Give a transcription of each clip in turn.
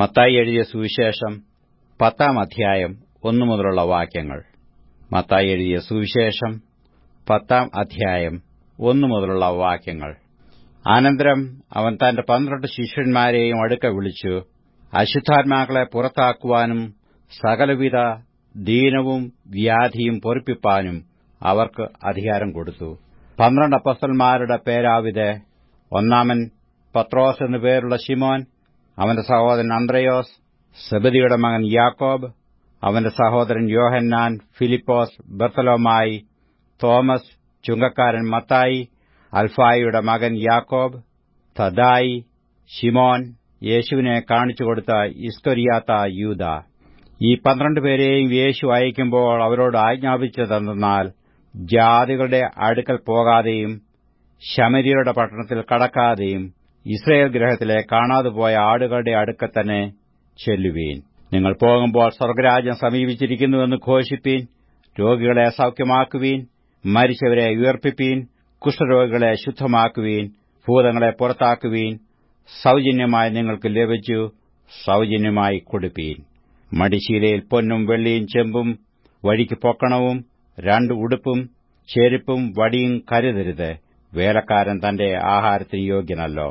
മത്തായി എഴുതിയ സുവിശേഷം പത്താം അധ്യായം ഒന്നു മുതലുള്ള വാക്യങ്ങൾ. മത്തായി എഴുതിയ സുവിശേഷം പത്താം അധ്യായം ഒന്നു മുതലുള്ള വാക്യങ്ങൾ. അനന്തരം അവൻ തന്റെ പന്ത്രണ്ട് ശിഷ്യന്മാരെയും അടുക്ക വിളിച്ചു അശുദ്ധാത്മാക്കളെ പുറത്താക്കുവാനും സകലവിധ ദീനവും വ്യാധിയും പൊറിപ്പിപ്പാനും അവർക്ക് അധികാരം കൊടുത്തു. പന്ത്രണ്ട് അപ്പസ്തന്മാരുടെ പേരാവിത്. ഒന്നാമൻ പത്രോസ് എന്നു പേരുള്ള ശിമോൻ അവന്റെ സഹോദരൻ അന്ത്രയോസ് സെബദിയുടെ മകൻ യാക്കോബ് അവന്റെ സഹോദരൻ യോഹന്നാൻ ഫിലിപ്പോസ് ബർത്തലോമായി തോമസ് ചുങ്കക്കാരൻ മത്തായി അൽഫായിയുടെ മകൻ യാക്കോബ് തദായി ഷിമോൻ യേശുവിനെ കാണിച്ചുകൊടുത്ത ഇസ്കൊരിയാത്ത യൂത ഈ പന്ത്രണ്ട് പേരെയും യേശു അയക്കുമ്പോൾ അവരോട് ആജ്ഞാപിച്ചതെന്നാൽ ജാതികളുടെ അടുക്കൽ പോകാതെയും ശമരിയുടെ പട്ടണത്തിൽ കടക്കാതെയും ഇസ്രയേൽ ഗ്രഹത്തിലെ കാണാതെ പോയ ആടുകളുടെ അടുക്ക തന്നെ ചെല്ലുവീൻ. നിങ്ങൾ പോകുമ്പോൾ സ്വർഗരാജ്യം സമീപിച്ചിരിക്കുന്നുവെന്ന് ഘോഷിപ്പീൻ രോഗികളെ സൌഖ്യമാക്കുവീൻ മരിച്ചവരെ ഉയർപ്പിപ്പീൻ കുഷ്ഠരോഗികളെ ശുദ്ധമാക്കുവീൻ ഭൂതങ്ങളെ പുറത്താക്കുവീൻ സൌജന്യമായി നിങ്ങൾക്ക് ലഭിച്ചു സൌജന്യമായി കൊടുപ്പീൻ. മടിശീലയിൽ പൊന്നും വെള്ളിയും ചെമ്പും വഴിക്ക് പൊക്കണവും രണ്ട് ഉടുപ്പും ചെരുപ്പും വടിയും കരുതരുത്. വേലക്കാരൻ തന്റെ ആഹാരത്തിന് യോഗ്യനല്ലോ.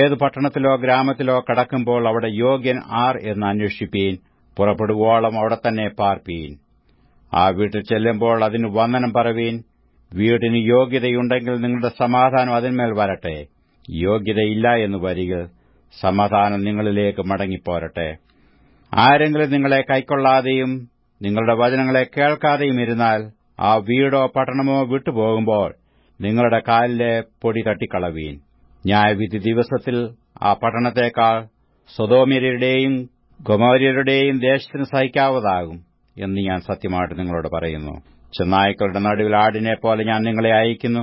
ഏത് പട്ടണത്തിലോ ഗ്രാമത്തിലോ കടക്കുമ്പോൾ അവിടെ യോഗ്യൻ ആർ എന്ന് അന്വേഷിപ്പീൻ പുറപ്പെടുവോളം അവിടെ തന്നെ പാർപ്പീൻ. ആ വീട്ടിൽ ചെല്ലുമ്പോൾ അതിന് വന്ദനം പറവീൻ വീടിന് യോഗ്യതയുണ്ടെങ്കിൽ നിങ്ങളുടെ സമാധാനം അതിന്മേൽ വരട്ടെ. യോഗ്യതയില്ല എന്ന് വരിക സമാധാനം നിങ്ങളിലേക്ക് മടങ്ങിപ്പോരട്ടെ. ആരെങ്കിലും നിങ്ങളെ കൈക്കൊള്ളാതെയും നിങ്ങളുടെ വചനങ്ങളെ കേൾക്കാതെയും ഇരുന്നാൽ ആ വീടോ പട്ടണമോ വിട്ടുപോകുമ്പോൾ നിങ്ങളുടെ കാലിലെ പൊടി തട്ടിക്കളവീൻ. ന്യായവിധി ദിവസത്തിൽ ആ പട്ടണത്തേക്കാൾ സ്വതോമ്യരുടെയും ഗൊമോര്യരുടെയും ദേശത്തിന് സഹിക്കാവതാകും എന്ന് ഞാൻ സത്യമായിട്ട് നിങ്ങളോട് പറയുന്നു. ചെന്നായ്ക്കളുടെ നടുവിൽ പോലെ ഞാൻ നിങ്ങളെ അയക്കുന്നു.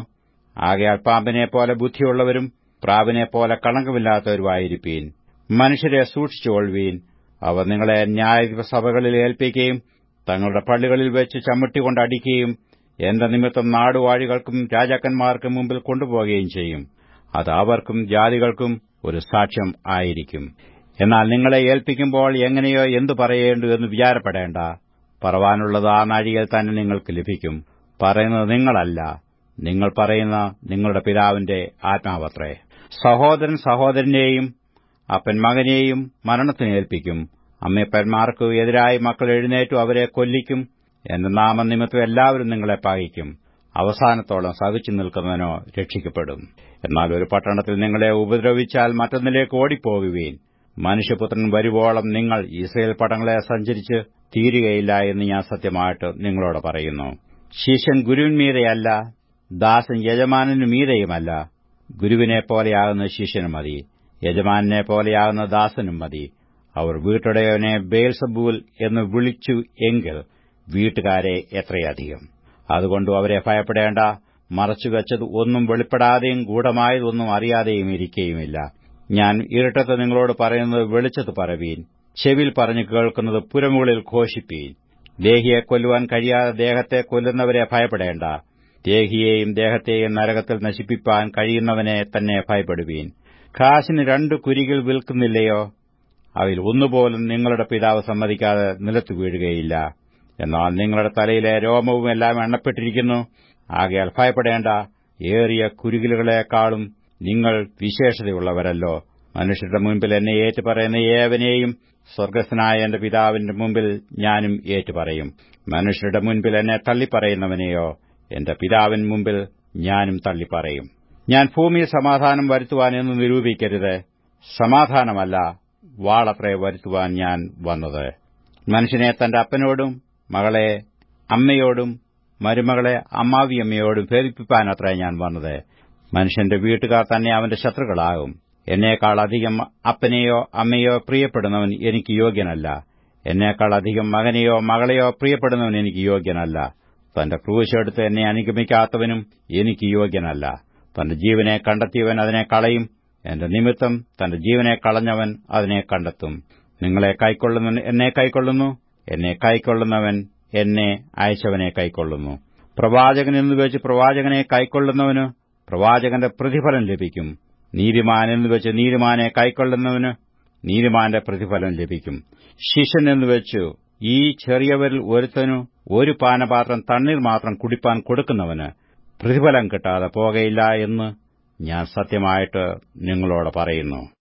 ആകെ പാമ്പിനെ പോലെ ബുദ്ധിയുള്ളവരും പ്രാവിനെ പോലെ കളങ്കമില്ലാത്തവരുമായിരിപ്പീൻ. മനുഷ്യരെ സൂക്ഷിച്ചുകൊള്ളുവീൻ അവർ നിങ്ങളെ ന്യായസഭകളിൽ ഏൽപ്പിക്കുകയും തങ്ങളുടെ പള്ളികളിൽ വെച്ച് ചമ്മട്ടികൊണ്ട് അടിക്കുകയും എന്റെ നിമിത്തം നാടുവാഴികൾക്കും രാജാക്കന്മാർക്കും മുമ്പിൽ കൊണ്ടുപോകുകയും ചെയ്യും. അത് അവർക്കും ജാതികൾക്കും ഒരു സാക്ഷ്യം ആയിരിക്കും. എന്നാൽ നിങ്ങളെ ഏൽപ്പിക്കുമ്പോൾ എങ്ങനെയോ എന്തു പറയേണ്ടു എന്ന് വിചാരപ്പെടേണ്ട. പറവാനുള്ളത് ആ നാഴികയിൽ തന്നെ നിങ്ങൾക്ക് ലഭിക്കും. പറയുന്നത് നിങ്ങളല്ല. നിങ്ങൾ പറയുന്ന നിങ്ങളുടെ പിതാവിന്റെ ആത്മാവത്രേ. സഹോദരൻ സഹോദരനെയും അപ്പൻ മകനെയും മരണത്തിന് ഏൽപ്പിക്കും. അമ്മയപ്പന്മാർക്ക് എതിരായി മക്കൾ എഴുന്നേറ്റു അവരെ കൊല്ലിക്കും. എന്റെ നാമനിമിത്തം എല്ലാവരും നിങ്ങളെ പകയ്ക്കും അവസാനത്തോളം സഹിച്ചു നിൽക്കുന്നവനോ രക്ഷിക്കപ്പെടും. എന്നാൽ ഒരു പട്ടണത്തിൽ നിങ്ങളെ ഉപദ്രവിച്ചാൽ മറ്റൊന്നിലേക്ക് ഓടിപ്പോകുവീൻ. മനുഷ്യപുത്രൻ വരുവോളം നിങ്ങൾ ഇസ്രയേൽ പടങ്ങളെ സഞ്ചരിച്ച് തീരുകയില്ല എന്ന് ഞാൻ സത്യമായിട്ട് നിങ്ങളോട് പറയുന്നു. ശിഷ്യൻ ഗുരുവിന്മീതയല്ല ദാസൻ യജമാനു മീതയുമല്ല. ഗുരുവിനെ പോലെയാകുന്ന ശിഷ്യനും മതി യജമാനെ പോലെയാകുന്ന ദാസനും മതി. അവർ വീട്ടുടയവനെ ബേൽസബൂൽ എന്ന് വിളിച്ചു എങ്കിൽ വീട്ടുകാരെ എത്രയധികം. അതുകൊണ്ട് അവരെ ഭയപ്പെടേണ്ട. മറച്ചുവെച്ചത് ഒന്നും വെളിപ്പെടാതെയും ഗൂഢമായതൊന്നും അറിയാതെയും ഇരിക്കുകയുമില്ല ഞാൻ ഇരട്ടത്ത് നിങ്ങളോട് പറയുന്നത് വെളിച്ചത്ത് പറവീൻ. ചെവിൽ പറഞ്ഞു കേൾക്കുന്നത് പുരമുകളിൽ ഘോഷിപ്പീൻ. ദേഹിയെ കൊല്ലുവാൻ കഴിയാതെ ദേഹത്തെ കൊല്ലുന്നവരെ ഭയപ്പെടേണ്ട. ദേഹിയെയും ദേഹത്തെയും നരകത്തിൽ നശിപ്പിപ്പാൻ കഴിയുന്നവനെ തന്നെ ഭയപ്പെടുവീൻ. കാശിന് രണ്ട് കുരികൾ വിൽക്കുന്നില്ലയോ? അവയിൽ ഒന്നുപോലും നിങ്ങളുടെ പിതാവ് സമ്മതിക്കാതെ നിലത്തു വീഴുകയില്ല. എന്നാൽ നിങ്ങളുടെ തലയിലെ രോമവും എല്ലാം എണ്ണപ്പെട്ടിരിക്കുന്നു. ആകെ ഭയപ്പെടേണ്ട ഏറിയ കുരുകിലുകളെക്കാളും നിങ്ങൾ വിശേഷതയുള്ളവരല്ലോ. മനുഷ്യരുടെ മുമ്പിൽ എന്നെ ഏറ്റുപറയുന്ന ഏവനെയും സ്വർഗസ്നായ എന്റെ പിതാവിന്റെ മുമ്പിൽ ഞാനും ഏറ്റുപറയും. മനുഷ്യരുടെ മുൻപിൽ എന്നെ തള്ളിപ്പറയുന്നവനെയോ എന്റെ പിതാവിൻ മുമ്പിൽ ഞാനും തള്ളിപ്പറയും. ഞാൻ ഭൂമിയിൽ സമാധാനം വരുത്തുവാൻ എന്ന് നിരൂപിക്കരുത്. സമാധാനമല്ല വാളത്രേ വരുത്തുവാൻ ഞാൻ വന്നത്. മനുഷ്യനെ തന്റെ അപ്പനോടും മകളെ അമ്മയോടും മരുമകളെ അമ്മാവിയമ്മയോടും ഭേദിപ്പിപ്പാനത്രേ ഞാൻ വന്നത്. മനുഷ്യന്റെ വീട്ടുകാർ തന്നെ അവന്റെ ശത്രുക്കളാകും. എന്നേക്കാൾ അധികം അപ്പനെയോ അമ്മയോ പ്രിയപ്പെടുന്നവൻ എനിക്ക് യോഗ്യനല്ല. എന്നേക്കാൾ അധികം മകനെയോ മകളെയോ പ്രിയപ്പെടുന്നവൻ എനിക്ക് യോഗ്യനല്ല. തന്റെ ക്രൂശെടുത്ത് എന്നെ അനുഗമിക്കാത്തവനും എനിക്ക് യോഗ്യനല്ല. തന്റെ ജീവനെ കണ്ടെത്തിയവൻ അതിനെ കളയും. എന്റെ നിമിത്തം തന്റെ ജീവനെ കളഞ്ഞവൻ അതിനെ കണ്ടെത്തും. നിങ്ങളെ കൈക്കൊള്ളുന്നവൻ എന്നെ കൈക്കൊള്ളുന്നു? എന്നെ കൈക്കൊള്ളുന്നവൻ എന്നെ അയച്ചവനെ കൈക്കൊള്ളുന്നു. പ്രവാചകൻ എന്ന് വെച്ച് പ്രവാചകനെ കൈക്കൊള്ളുന്നവന് പ്രവാചകന്റെ പ്രതിഫലം ലഭിക്കും. നീതിമാൻ എന്ന് വെച്ച് നീതിമാനെ കൈക്കൊള്ളുന്നവന് നീതിമാന്റെ പ്രതിഫലം ലഭിക്കും. ശിഷ്യൻ എന്ന് വെച്ചു ഈ ചെറിയവരിൽ ഒരുത്തനു ഒരു പാനപാത്രം തണ്ണീർ മാത്രം കുടിപ്പാൻ കൊടുക്കുന്നവന് പ്രതിഫലം കിട്ടാതെ പോകയില്ല എന്ന് ഞാൻ സത്യമായിട്ട് നിങ്ങളോട് പറയുന്നു.